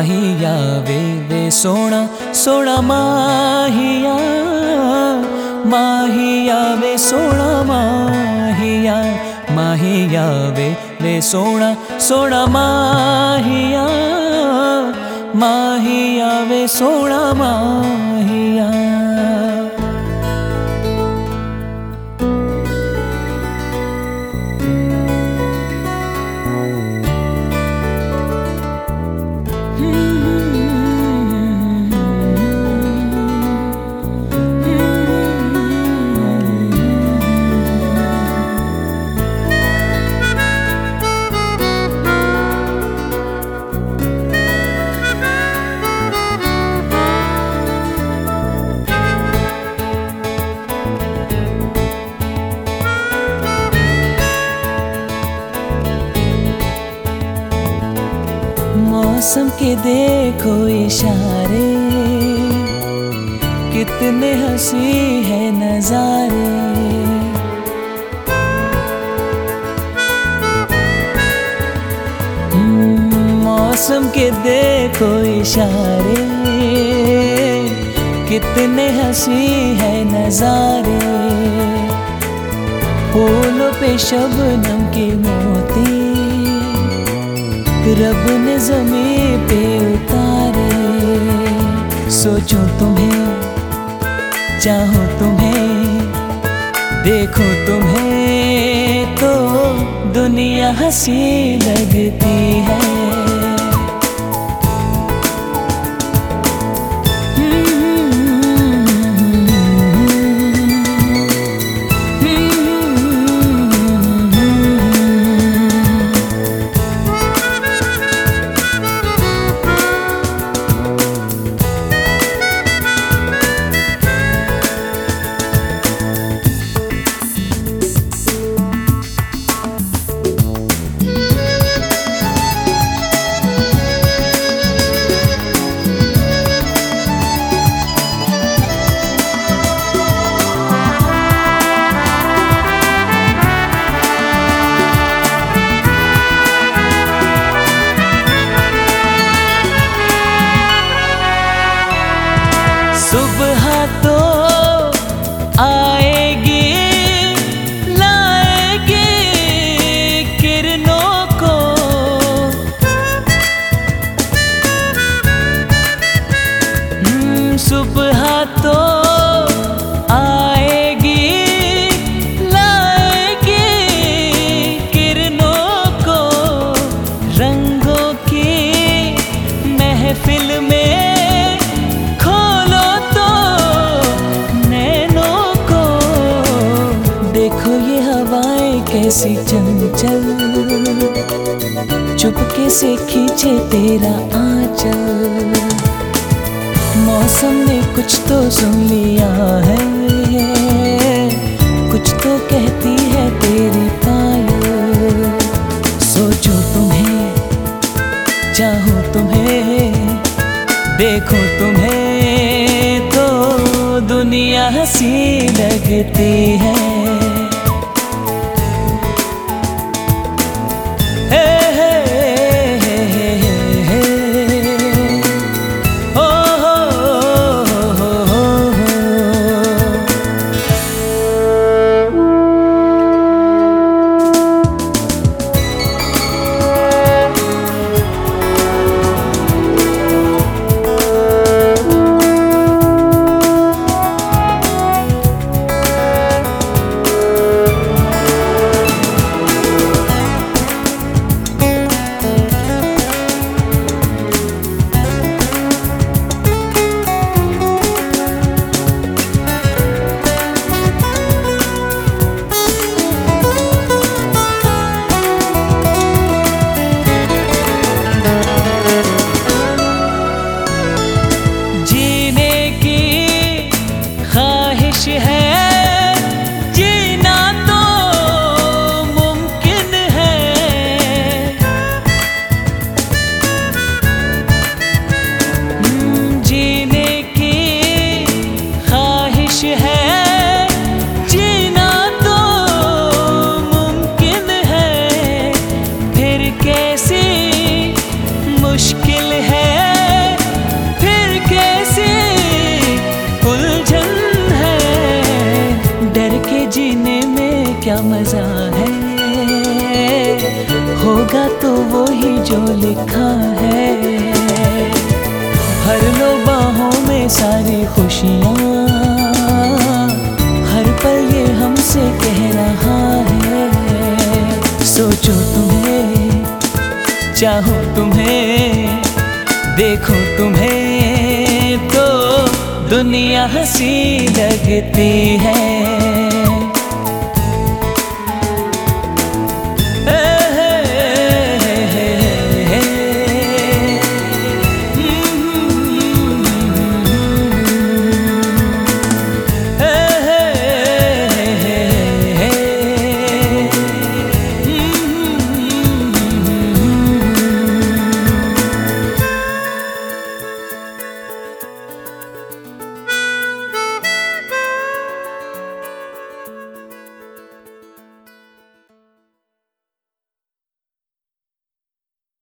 माहिया वे सोना सोना माहिया माहिया वे सोना माहिया माहिया वे वे सोना सोना माहिया माहिया वे सोना माहिया मौसम के देखो इशारे। कितने हँसी है नजारे। हम्म, मौसम के देखो इशारे। कितने हँसी है नजारे। फूलों पे शबनम के मोती रब ने ज़मीन पे उतारे। सोचो तुम्हें, चाहो तुम्हें, देखो तुम्हें तो दुनिया हँसी लगती है। कैसी चंचल चुपके से खींचे तेरा आंचल। मौसम ने कुछ तो सुन लिया है कुछ तो कहती है तेरी सोचो तुम्हें चाहो तुम्हें देखो तुम्हें तो दुनिया हँसी लगती हे, क्या मज़ा है? होगा तो वो ही जो लिखा है। हर लो बाहों में सारी खुशियाँ, हर पल ये हमसे कह रहा है। सोचो तुम्हें, चाहो तुम्हें, देखो तुम्हें तो दुनिया हँसी लगती है।